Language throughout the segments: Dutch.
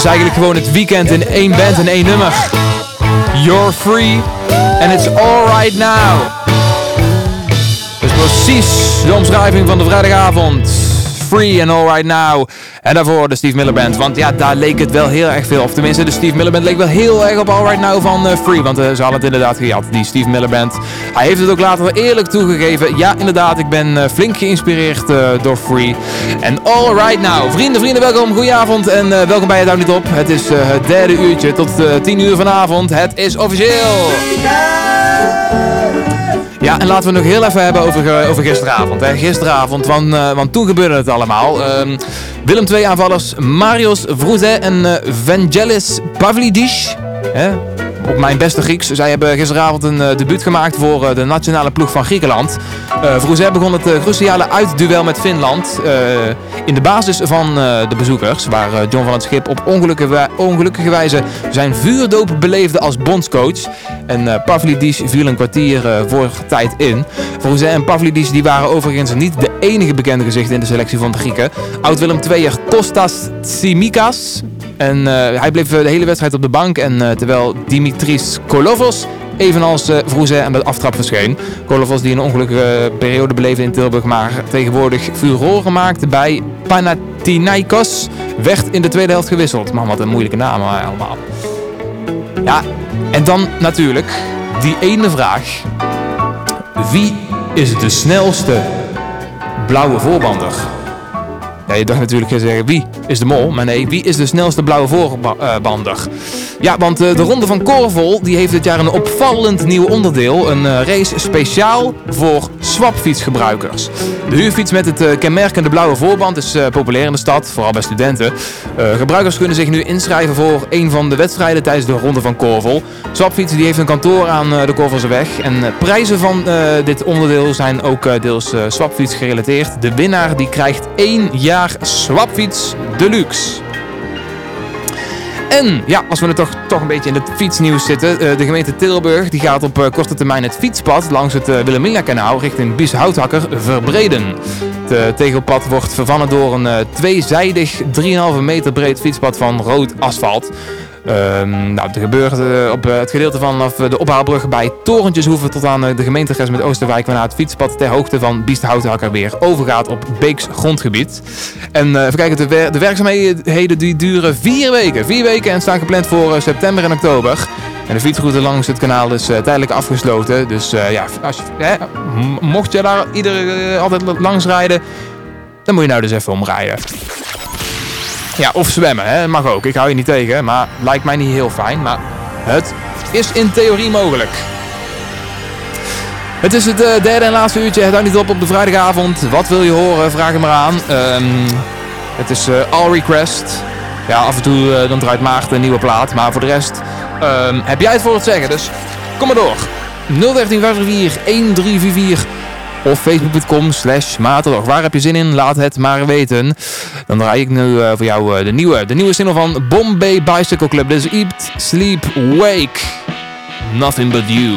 is eigenlijk gewoon het weekend in één band en één nummer. You're free and it's alright now. Dus precies de omschrijving van de vrijdagavond. Free and alright now. En daarvoor de Steve Miller Band. Want ja, daar leek het wel heel erg veel. Of tenminste, de Steve Miller Band leek wel heel erg op Alright Now van eh, Free. Want eh, ze hadden het inderdaad gehad, die Steve Miller Band. Hij heeft het ook later eerlijk toegegeven. Ja, inderdaad, ik ben eh, flink geïnspireerd door Free. En Alright Now. Vrienden, vrienden, welkom. Goedenavond en welkom bij het Houdt Niet Op. Het is het derde uurtje tot eh 10 uur vanavond. Het is officieel. En laten we nog heel even hebben over, eh, over gisteravond. Hè. Gisteravond, want, eh, toen gebeurde het allemaal. Ehm, Willem II aanvallers Marius Vrouzet en eh, Vangelis Pavlidis. Hè? Op mijn beste Grieks. Zij hebben gisteravond een eh, debuut gemaakt voor eh, de nationale ploeg van Griekenland. Uh, Vrouzet begon het eh, cruciale uitduel met Finland. eh, in de basis van eh, de bezoekers. Waar eh, John van het Schip op ongelukkige, ongelukkige wijze zijn vuurdoop beleefde als bondscoach. En eh, Pavlidis viel een kwartier eh, voor tijd in. Vrouzet en Pavlidis die waren overigens niet de enige bekende gezichten in de selectie van de Grieken. Oud-Willem II'er Kostas Tsimikas. En eh, hij bleef eh, de hele wedstrijd op de bank. En eh, terwijl Dimitris Kolovos evenals eh Vrouzet aan de aftrap verscheen. Kolovos die een ongelukkige periode beleefde in Tilburg, maar tegenwoordig furoren maakte bij Panathinaikos, werd in de tweede helft gewisseld. Man, wat een moeilijke naam allemaal. Ja, en dan natuurlijk die ene vraag. Wie is de snelste blauwe voorbander? Je dacht natuurlijk zeggen wie is de mol, maar nee, wie is de snelste blauwe voorbander? Ja, want eh, de Ronde van Korvel die heeft dit jaar een opvallend nieuw onderdeel. Een eh, race speciaal voor swapfietsgebruikers. De huurfiets met het eh, kenmerkende blauwe voorband is eh, populair in de stad, vooral bij studenten. Eh, gebruikers kunnen zich nu inschrijven voor een van de wedstrijden tijdens de Ronde van Korvel. Swapfiets die heeft een kantoor aan eh, de Korvelseweg. En eh, prijzen van eh, dit onderdeel zijn ook eh, deels eh, swapfiets gerelateerd. De winnaar die krijgt één jaar swapfiets deluxe. En ja, als we er toch, toch een beetje in het fietsnieuws zitten. eh, de gemeente Tilburg die gaat op eh, korte termijn het fietspad langs het uh, Wilhelmina-kanaal richting Bieshouthakker verbreden. Het eh, tegelpad wordt vervangen door een eh, tweezijdig 3,5 meter breed fietspad van rood asfalt. Ehm, nou, er gebeurt eh, op eh, het gedeelte vanaf eh, de ophaalbrug bij Torentjeshoeven tot aan de gemeentegrens met Oosterwijk, waarna het fietspad ter hoogte van Biesthouthakker weer overgaat op Beeks grondgebied. En even kijken, de, de werkzaamheden die duren vier weken. Vier weken en staan gepland voor september en oktober. En de fietsroute langs het kanaal is tijdelijk afgesloten. Dus ja, als hè, mocht je daar iedere, altijd langs rijden, dan moet je nou dus even omrijden. Ja, of zwemmen, hè. mag ook. Ik hou je niet tegen, maar lijkt mij niet heel fijn. Maar het is in theorie mogelijk. Het is het eh, derde en laatste uurtje. Het houdt niet op op de vrijdagavond. Wat wil je horen? Vraag het maar aan. Ehm, het is eh, all request. Ja, af en toe eh, dan draait Maarten een nieuwe plaat. Maar voor de rest ehm, heb jij het voor het zeggen. Dus kom maar door. 01354 1344 of facebook.com slash. Waar heb je zin in? Laat het maar weten. Dan draai ik nu eh, voor jou eh, de nieuwe, de nieuwe single van Bombay Bicycle Club. Dit is Eat, Sleep, Wake. Nothing But You.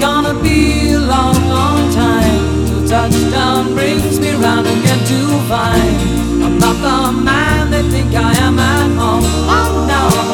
gonna be a long, long time till touchdown brings me round again to find I'm not the man they think I am at home. Oh no.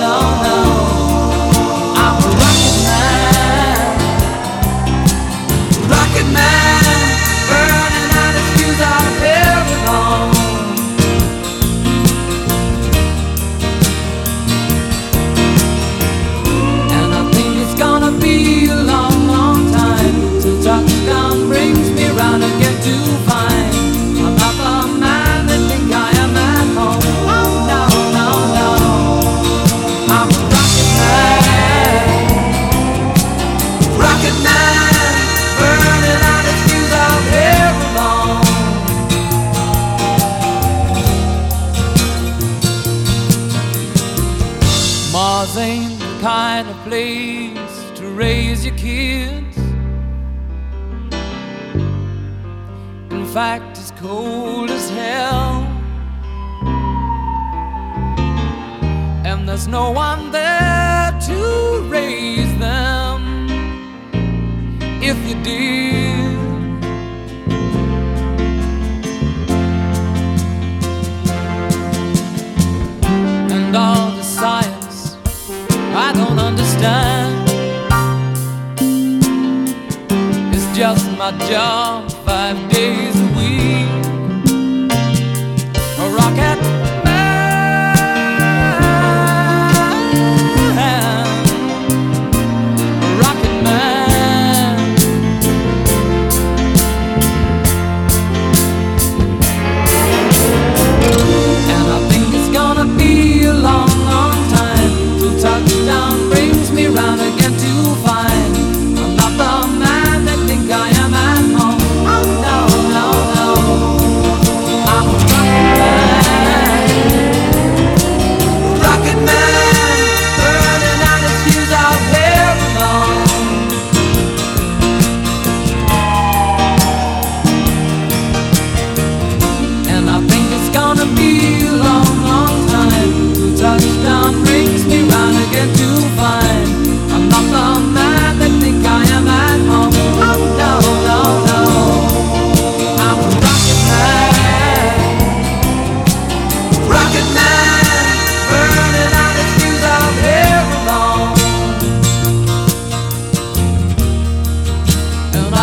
There's no one there to raise them if you did. And all the science I don't understand. It's just my job five days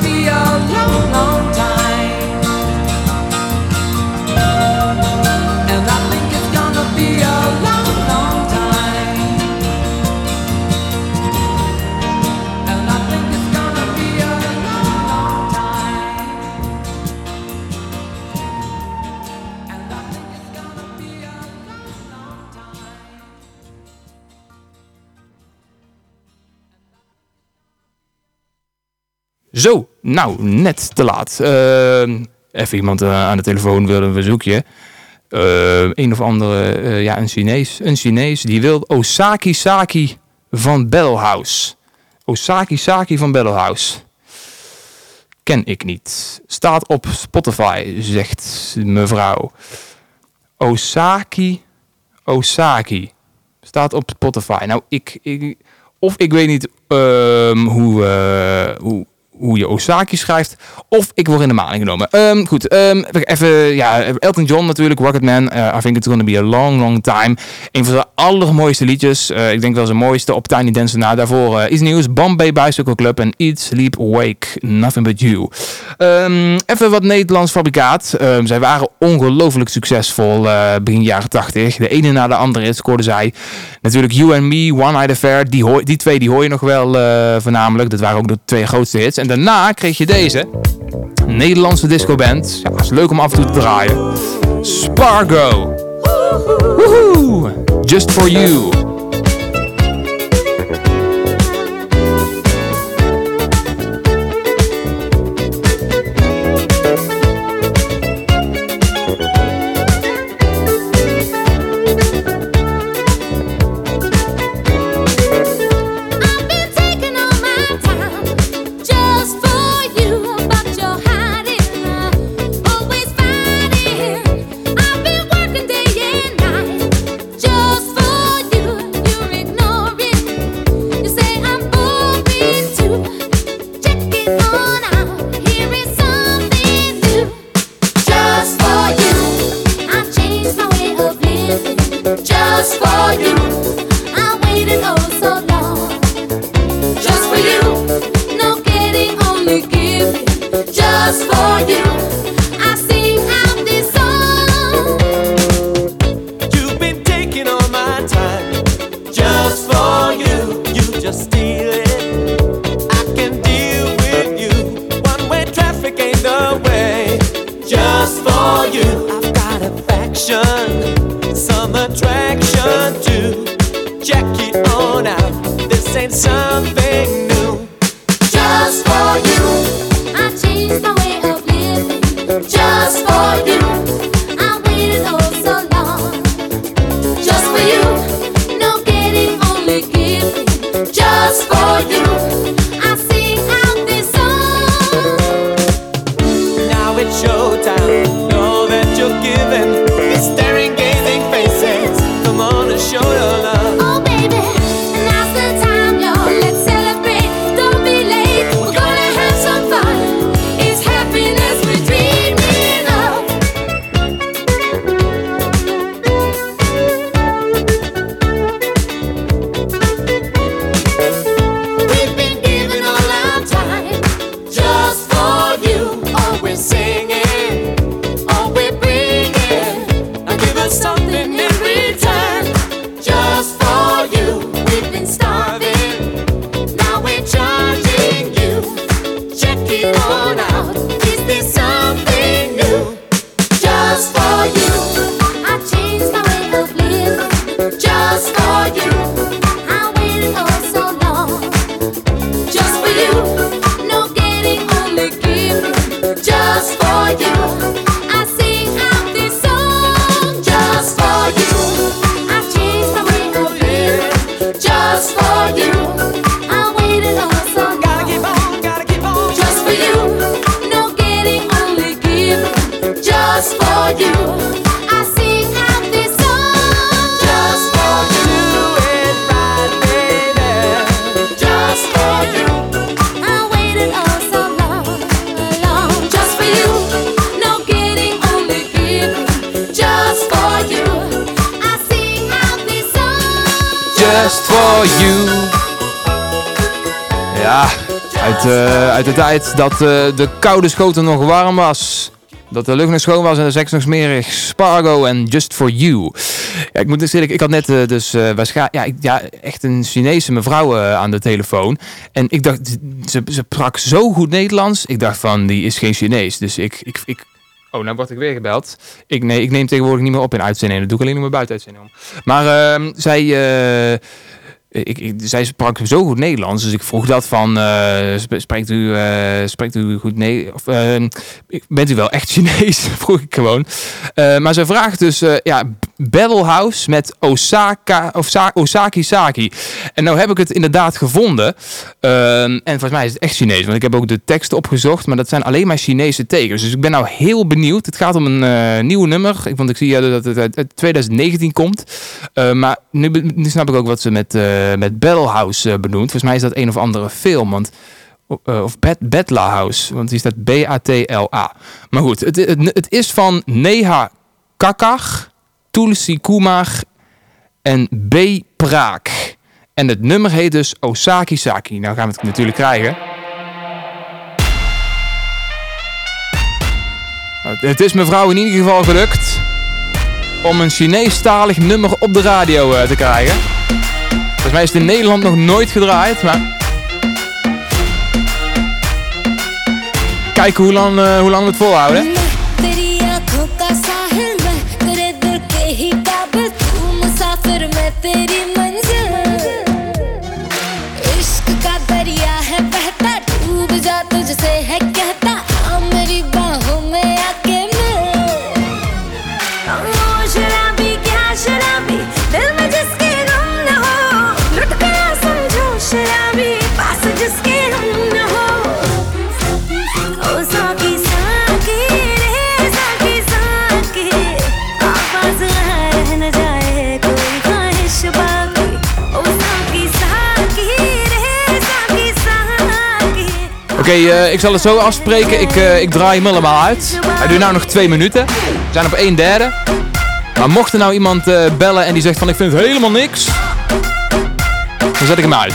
be a long, long time. Zo, nou, net te laat. Eh, even iemand eh, aan de telefoon wil een verzoekje. Eh, een of andere, eh, ja, een Chinees. Een Chinees die wil Osaki Saki van Bellhouse. Osaki Saki van Bellhouse. Ken ik niet. Staat op Spotify, zegt mevrouw. Osaki, Osaki. Staat op Spotify. Nou, ik, ik of ik weet niet ehm, hoe, eh, hoe, hoe je Osaki schrijft, of ik word in de maling genomen. Ehm, goed, ehm, even, ja, Elton John natuurlijk, Rocketman. eh I think it's gonna be a long, long time. Een van de allermooiste liedjes. eh, ik denk wel zijn mooiste op Tiny Dancer na. Daarvoor eh, iets nieuws, Bombay Bicycle Club en Eat, Sleep, Wake, Nothing But You. Ehm, even wat Nederlands fabrikaat. Zij waren ongelooflijk succesvol begin jaren 80. De ene na de andere scoorden zij. Natuurlijk You and Me, One Night Affair. Die, die twee die hoor je nog wel voornamelijk. Dat waren ook de twee grootste hits. En daarna kreeg je deze. Nederlandse discoband. Ja, is leuk om af en toe te draaien. Spargo. Woehoe. Just for you. reflection, summer train. For you. Ja, uit, eh, uit de tijd dat eh, de koude schotel nog warm was. Dat de lucht nog schoon was en de seks nog smerig. Spargo en Just for You. Ik moet dus eerlijk, ik had net eh, dus eh, waarschijnlijk, ja, ik- ja, echt een Chinese mevrouw aan de telefoon. En ik dacht, ze, ze sprak zo goed Nederlands. Ik dacht van, die is geen Chinees. Dus ik, ik, ik Oh, nou word ik weer gebeld. Ik, nee, ik neem tegenwoordig niet meer op in uitzendingen. Dat doe ik alleen nog maar buiten uitzendingen. Maar ehm, zij, eh, ik, ik, zij sprak zo goed Nederlands. Dus ik vroeg dat van, eh, sp- spreekt, u, eh, spreekt u goed Nederlands? Of ehm, bent u wel echt Chinees? vroeg ik gewoon. Maar zij vraagt dus, ja, Battle House met Osaka, of Sa- Osaki Saki. En nou heb ik het inderdaad gevonden. Ehm, en volgens mij is het echt Chinees. Want ik heb ook de teksten opgezocht. Maar dat zijn alleen maar Chinese tekens. Dus ik ben nou heel benieuwd. Het gaat om een eh nieuw nummer. Ik, want ik zie eh, dat het uit, uit 2019 komt. Eh, maar nu, nu snap ik ook wat ze met, eh met Battle House eh, benoemt. Volgens mij is dat een of andere film. Want of Batla House, want die staat B-A-T-L-A. Maar goed, het, het, het is van Neha Kakar, Tulsi Kumar en B. Praak. En het nummer heet dus Osaki Saki. Nou gaan we het natuurlijk krijgen. Nou, Het is mevrouw in ieder geval gelukt om een Chinees-talig nummer op de radio eh, te krijgen. Volgens mij is het in Nederland nog nooit gedraaid, maar... Kijken hoe lang, eh, hoe lang we het volhouden. that Oké, eh, ik zal het zo afspreken. Ik, eh, ik draai hem helemaal uit. Hij duurt nou nog twee minuten. We zijn op een derde. Maar mocht er nou iemand eh, bellen en die zegt van ik vind helemaal niks. Dan zet ik hem uit.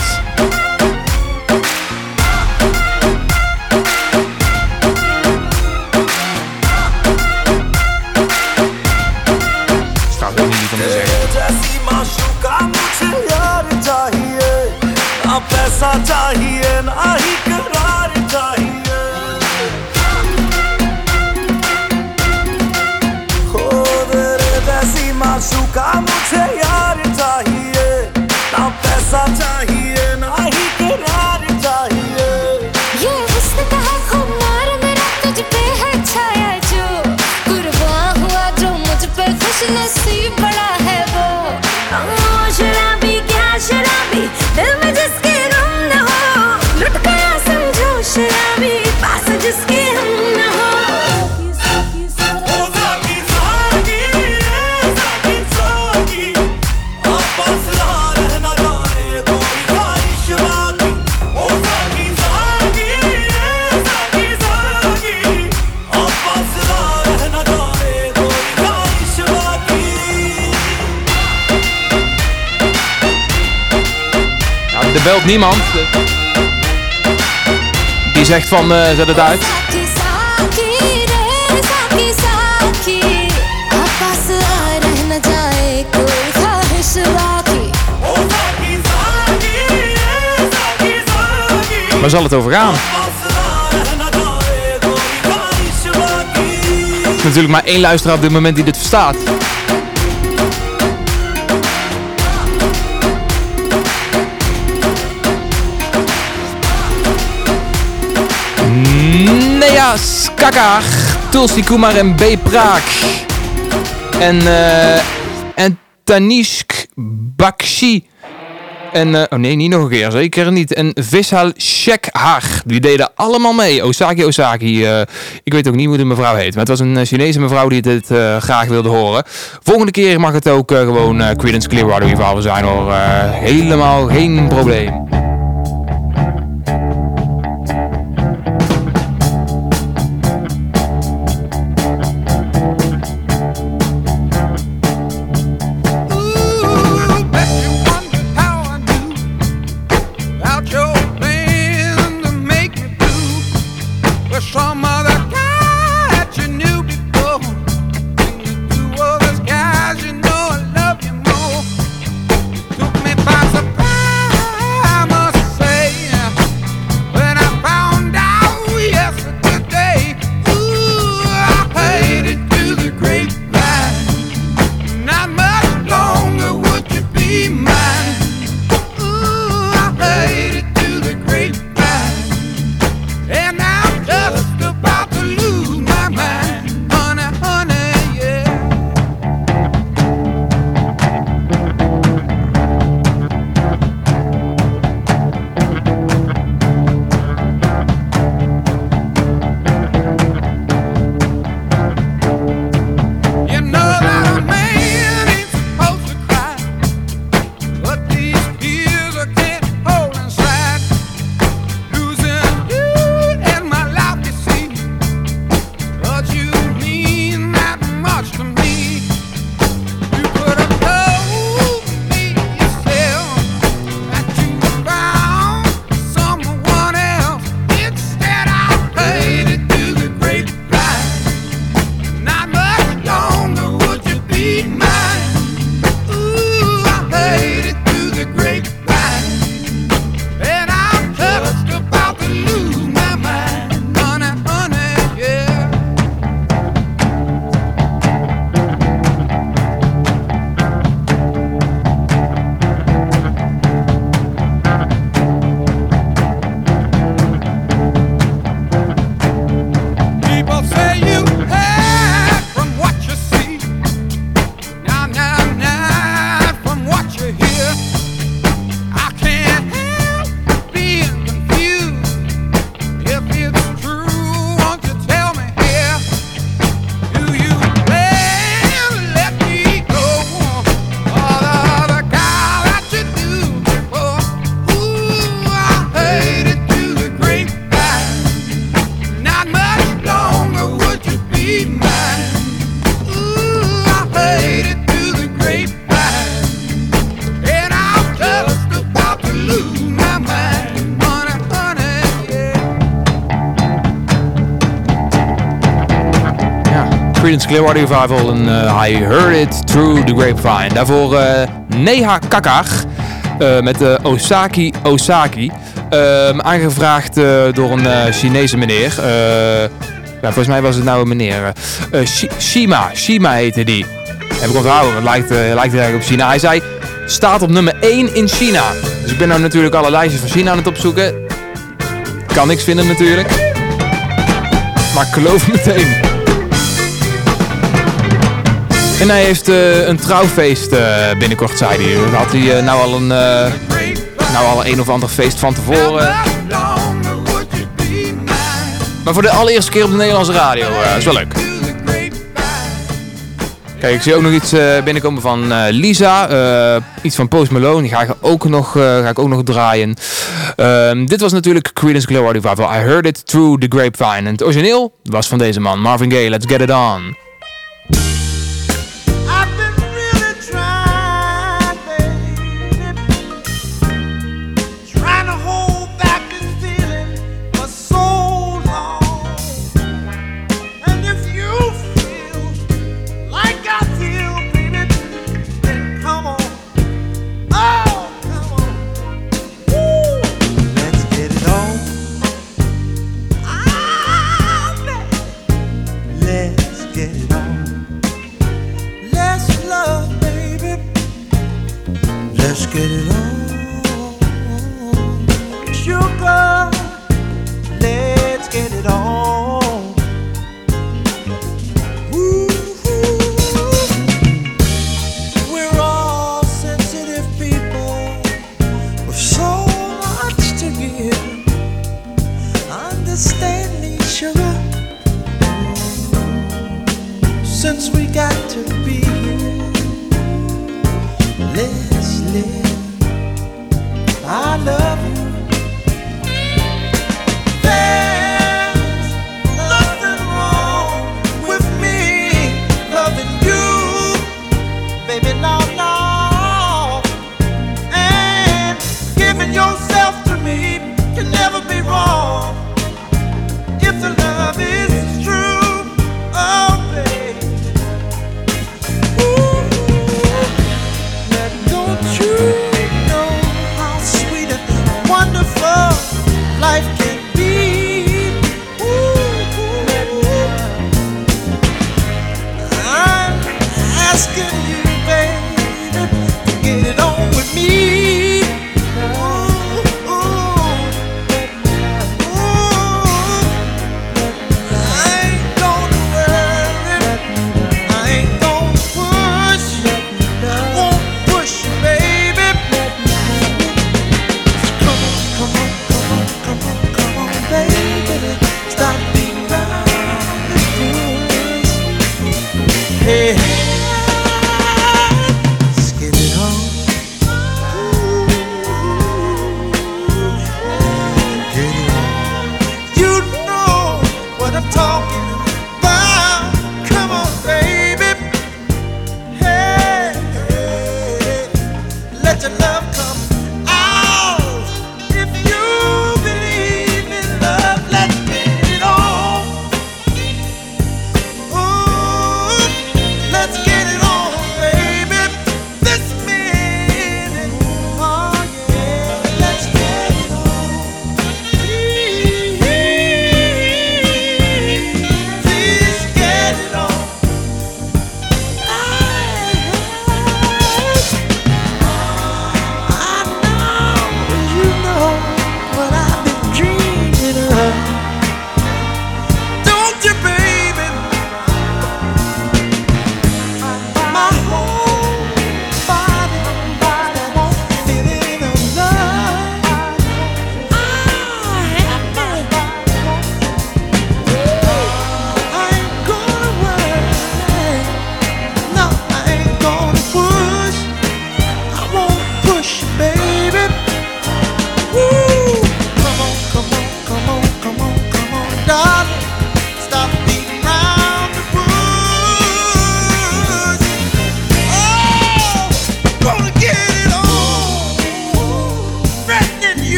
Staat er niet om mal su kamu ceja belt niemand. Die zegt van uh, zet het uit. Waar zal het over gaan? Natuurlijk maar één luisteraar op dit moment die dit verstaat. Skakar, Tulsi Kumar en B. Praak. En, eh en Tanishk Bakshi. En, eh, oh nee, niet nog een keer, zeker niet. En Vishal Shekhar, die deden allemaal mee. Osaki Osaki, eh, ik weet ook niet hoe de mevrouw heet. Maar het was een Chinese mevrouw die dit graag wilde horen. Volgende keer mag het ook gewoon Creedence Clearwater Revival zijn hoor. Helemaal geen probleem. Creedence Clearwater Revival en eh, I Heard It Through the Grapevine. Daarvoor eh, Neha Kakar eh, met Osaki Osaki. Ehm, aangevraagd door een Chinese meneer. ja, volgens mij was het nou een meneer. Shima, Shima heette die. Heb ik onthouden, het lijkt, lijkt erg op China. Hij zei, staat op nummer 1 in China. Dus ik ben nou natuurlijk alle lijstjes van China aan het opzoeken. Kan niks vinden natuurlijk. Maar ik geloof meteen. En hij heeft eh, een trouwfeest eh, binnenkort, zei hij. Had hij eh, nou, al een, nou al een of ander feest van tevoren. Maar voor de allereerste keer op de Nederlandse radio. is wel leuk. Kijk, ik zie ook nog iets binnenkomen van Lisa. iets van Post Malone. Die ga ik ook nog, ga ik ook nog draaien. Ehm, dit was natuurlijk Creedence Clearwater Revival. I heard it through the grapevine. En het origineel was van deze man, Marvin Gaye. Let's get it on. Let's get it on. It's your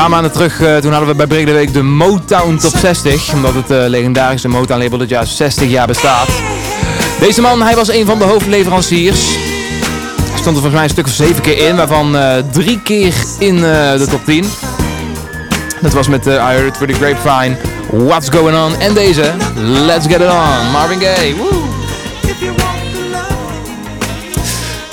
paar maanden terug, eh, toen hadden we bij Break de Week de Motown Top 60. Omdat het eh, legendarische Motown label dit jaar 60 jaar bestaat. Deze man, hij was een van de hoofdleveranciers. Hij stond er volgens mij een stuk of zeven keer in, waarvan eh, drie keer in de top 10. Dat was met I Heard Through the Grapevine, What's Going On en deze, Let's Get It On, Marvin Gaye. Woe!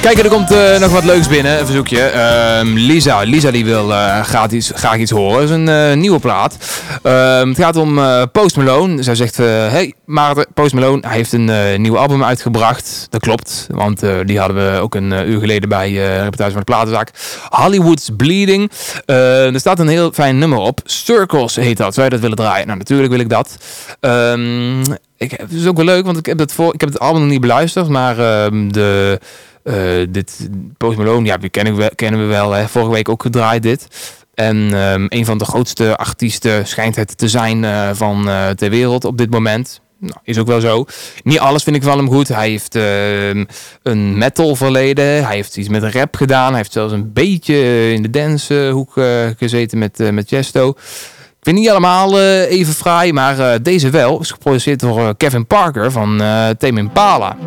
Kijk, er komt eh, nog wat leuks binnen, een verzoekje. Ehm, Lisa, Lisa die wil eh, graag, iets, graag iets horen. Het is een eh, nieuwe plaat. Ehm, het gaat om Post Malone. Zij zegt, hey Maarten, Post Malone hij heeft een nieuw album uitgebracht. Dat klopt, want die hadden we ook een uur geleden bij eh reportage van de platenzaak. Hollywood's Bleeding. Eh, er staat een heel fijn nummer op. Circles heet dat. Zou je dat willen draaien? Nou, natuurlijk wil ik dat. Ehm, ik, het is ook wel leuk, want ik heb het, voor, ik heb het album nog niet beluisterd, maar ehm, de... Eh, dit Post Malone, ja, die kennen we, kennen we wel. Hè. Vorige week ook gedraaid dit. En ehm, een van de grootste artiesten schijnt het te zijn eh, van eh, ter wereld op dit moment. Nou, is ook wel zo. Niet alles vind ik van hem goed. Hij heeft ehm, een metal verleden. Hij heeft iets met rap gedaan. Hij heeft zelfs een beetje in de dancehoek eh, gezeten met, met Chesto. Ik vind niet allemaal even fraai, maar deze wel. Is geproduceerd door Kevin Parker van Tame Impala.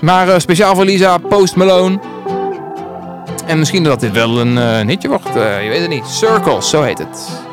Maar eh, speciaal voor Lisa, Post Malone. En misschien dat dit wel een, eh, een hitje wordt. eh, je weet het niet. Circles, zo heet het.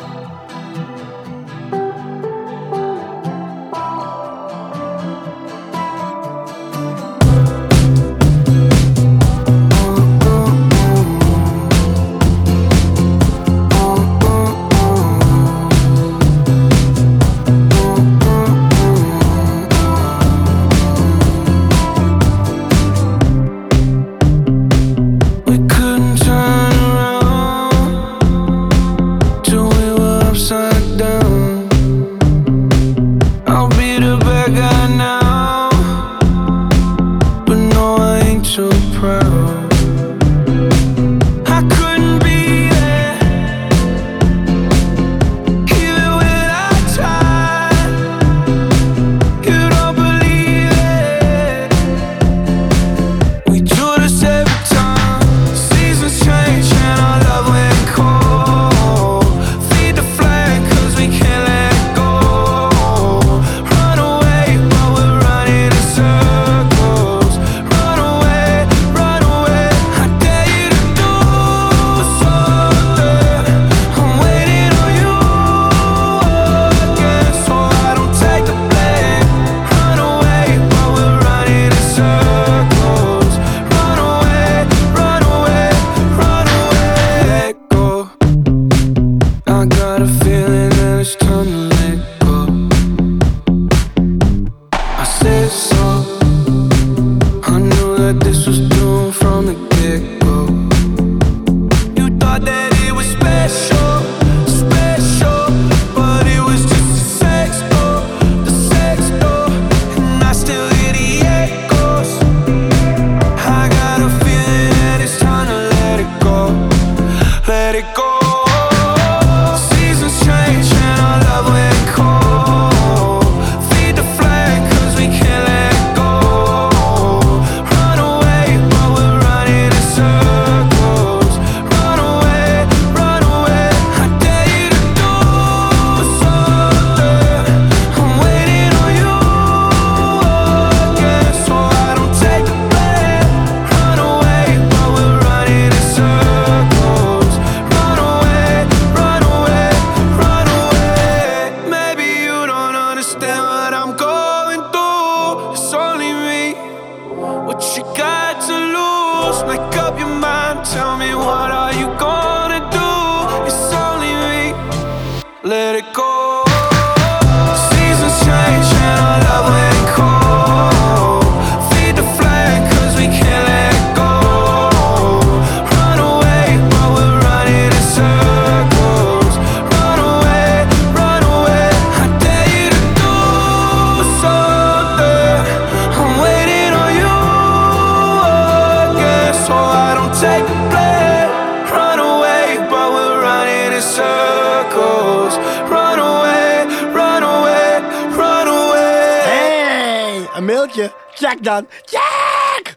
Check!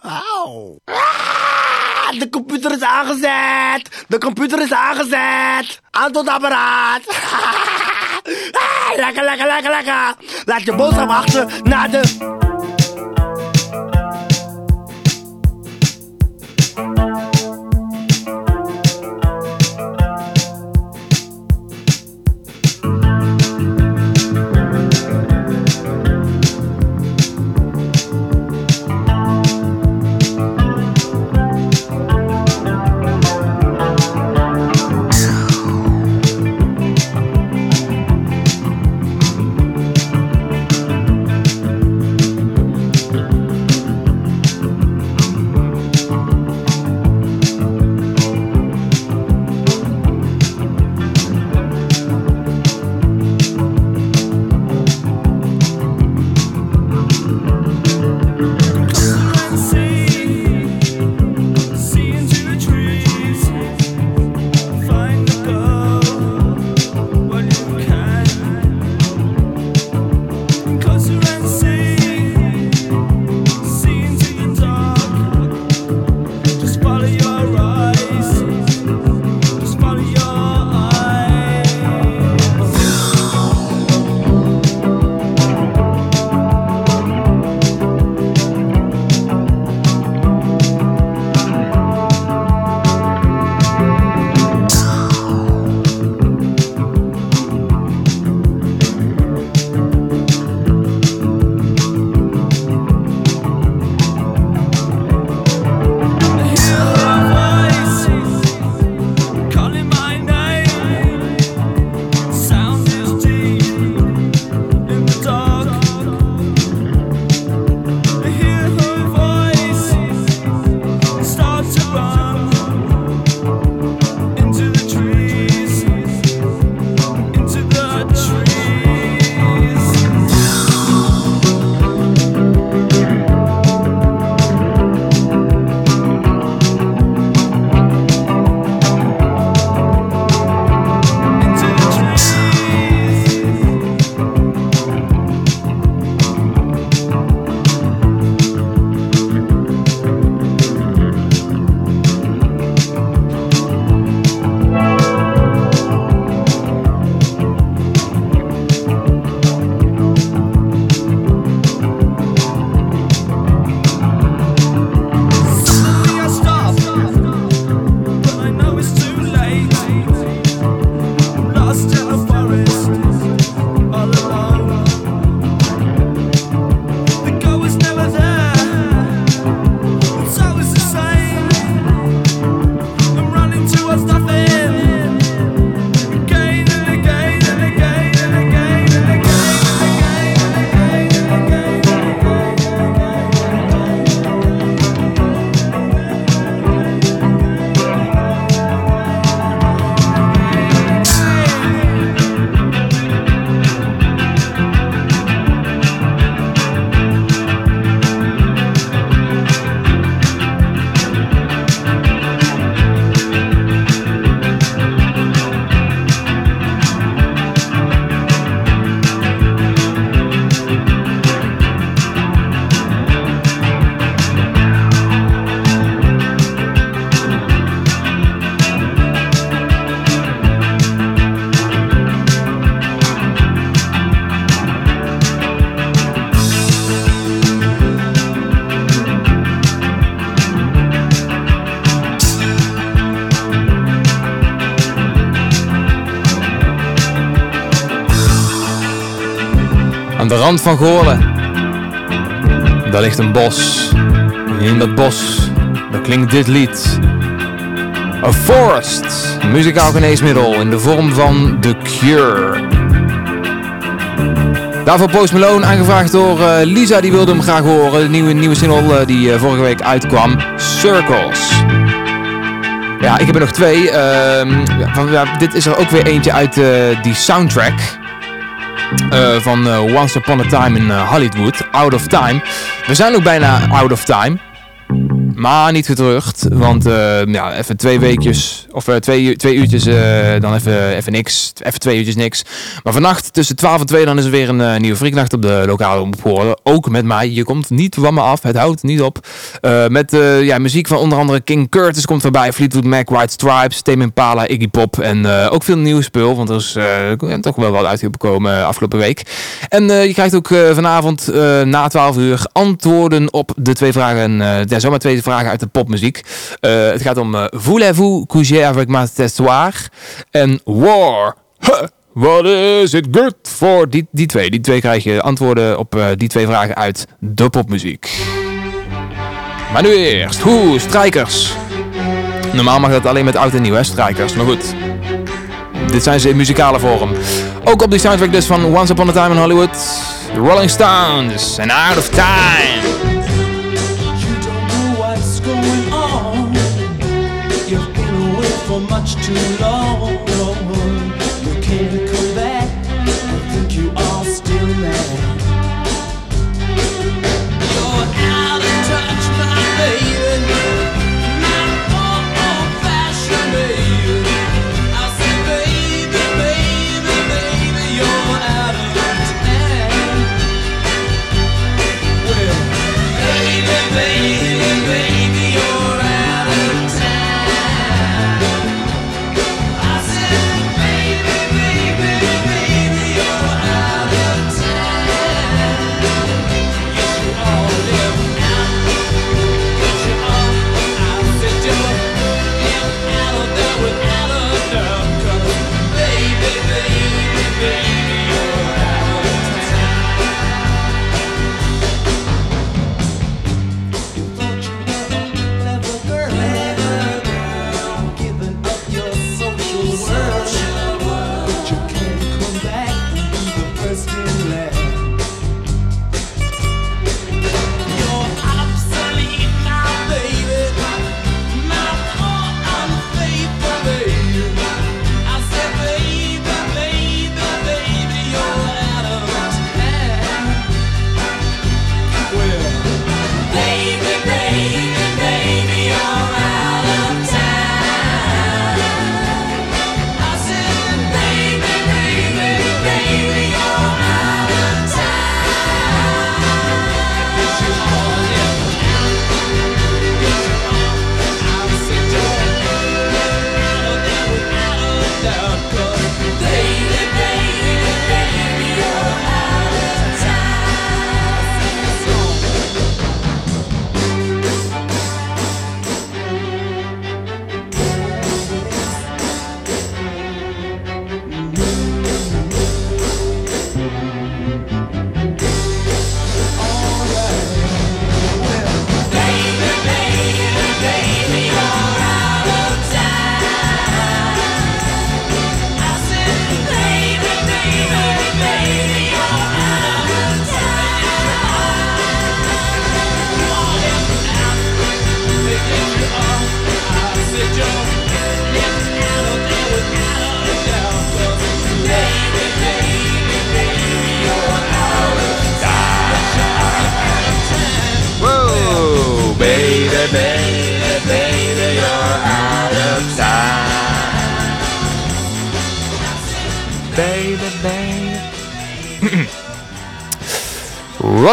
Auw. Ah, de computer is aangezet. De computer is aangezet. Aan het apparaat. Lekker, lekker, lekker, lekker. Laat je boodschap achter naar de... rand van Goorlen. Daar ligt een bos. In dat bos, daar klinkt dit lied. A Forest. Muzikaal geneesmiddel in de vorm van The Cure. Daarvoor Post Malone, aangevraagd door eh, Lisa, die wilde hem graag horen. De nieuwe, nieuwe single eh, die eh, vorige week uitkwam. Circles. Ja, ik heb er nog twee. Ehm, ja, dit is er ook weer eentje uit die soundtrack. Eh, van eh, Once Upon a Time in eh, Hollywood. Out of Time. We zijn ook bijna out of time. Maar niet getreurd. Want ja, even twee weekjes, of eh, twee, twee uurtjes, eh, dan even, even niks. Even twee uurtjes niks. Maar vannacht tussen 12 en 2 dan is er weer een nieuwe Freaknacht op de lokale horen. Ook met mij. Je komt niet van me af. Het houdt niet op. Met ja, muziek van onder andere King Curtis komt voorbij. Fleetwood Mac, White Stripes, Tame Impala, Iggy Pop. En ook veel nieuw spul. Want er is toch wel wat uitgekomen afgelopen week. En je krijgt ook vanavond na 12 uur antwoorden op de twee vragen. eh ja, zomaar twee vragen uit de popmuziek. Eh, het gaat om eh, Voulez-vous coucher avec ma ce soir? En War. Huh. What is it good for? Die, die twee. Die twee krijg je antwoorden op eh, die twee vragen uit de popmuziek. Maar nu eerst. Hoe, strijkers. Normaal mag dat alleen met oud en nieuw, hè, strijkers. Maar goed. Dit zijn ze in muzikale vorm. Ook op die soundtrack dus van Once Upon a Time in Hollywood. The Rolling Stones en Out of Time. Much too long.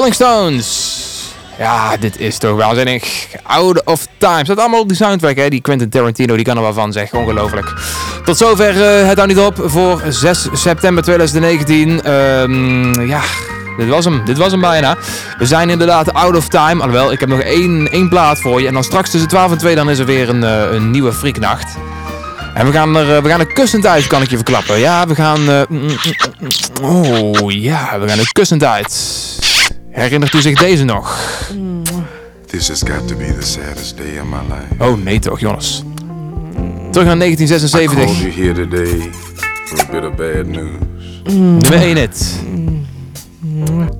Rolling Stones. Ja, dit is toch waanzinnig. Out of Time. Staat allemaal op die soundtrack, hè? Die Quentin Tarantino, die kan er wel van zeggen. Ongelooflijk. Tot zover eh, het houdt niet op voor 6 september 2019. Ehm, ja, dit was hem. Dit was hem bijna. We zijn inderdaad out of time. Alhoewel, ik heb nog één, één plaat voor je. En dan straks tussen 12 en 2 dan is er weer een, eh, een nieuwe Freaknacht. En we gaan er, eh, we gaan er kussend uit, kan ik je verklappen. Ja, we gaan... mm, oh, ja, we gaan er kussend uit. Herinnert u zich deze nog? This has got to be the saddest day of my life. Oh, nee toch, Jonas. Terug naar I called 1976. you here today for a bit of bad news. Nummer 1 hit.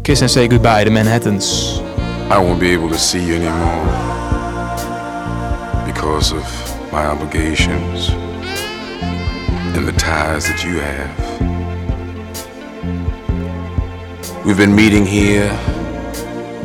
Kiss and Say Goodbye, de Manhattans. I won't be able to see you anymore because of my obligations and the ties that you have. We've been meeting here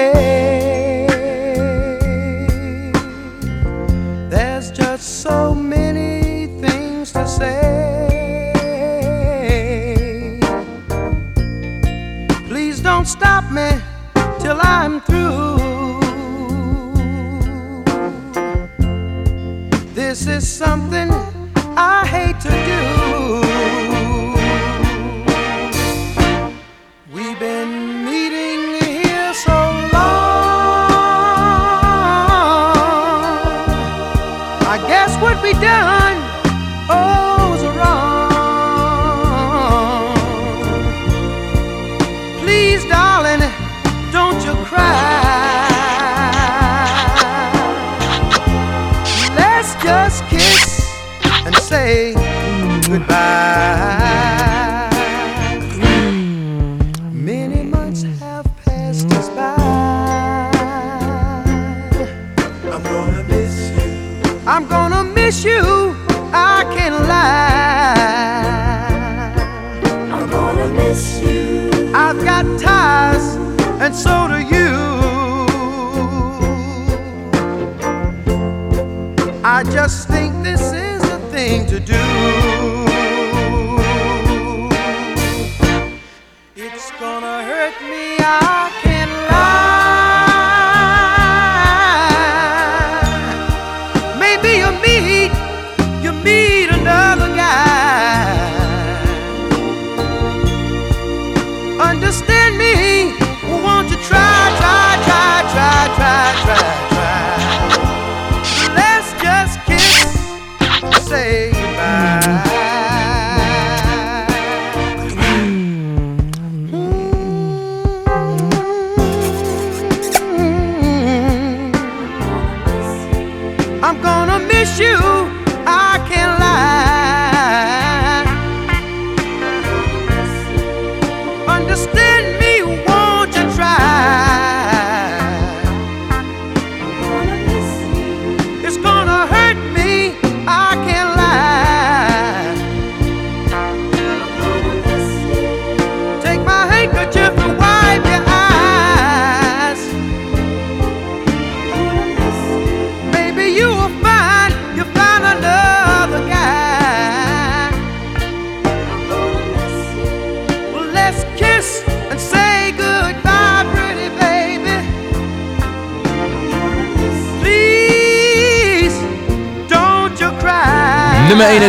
Here what we done oh was wrong. Please, darling, don't you cry. Let's just kiss and say goodbye. Understand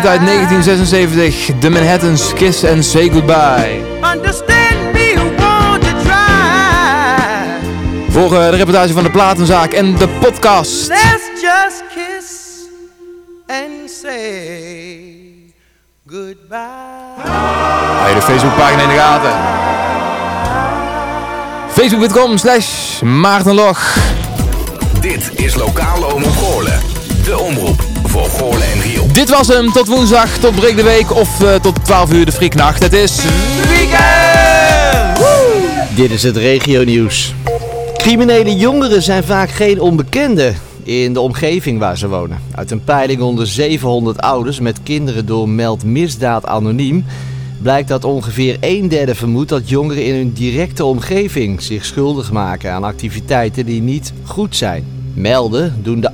hit uit 1976, The Manhattans, Kiss and Say Goodbye. Understand me, won't you try? Voor eh, de reportage van de Platenzaak en de podcast. Let's just kiss and say goodbye. Hou je de Facebookpagina in de gaten. Facebook.com slash Maartenlog. Dit is Lokale Omroep Goorlen. De omroep voor Goorlen en Riel. Dit was hem. Tot woensdag, tot breek de week of eh, tot 12 uur de frieknacht. Het is weekend! Dit is het regionieuws. Criminele jongeren zijn vaak geen onbekenden in de omgeving waar ze wonen. Uit een peiling onder 700 ouders met kinderen door Meld Misdaad Anoniem blijkt dat ongeveer een derde vermoedt dat jongeren in hun directe omgeving zich schuldig maken aan activiteiten die niet goed zijn. Melden doen de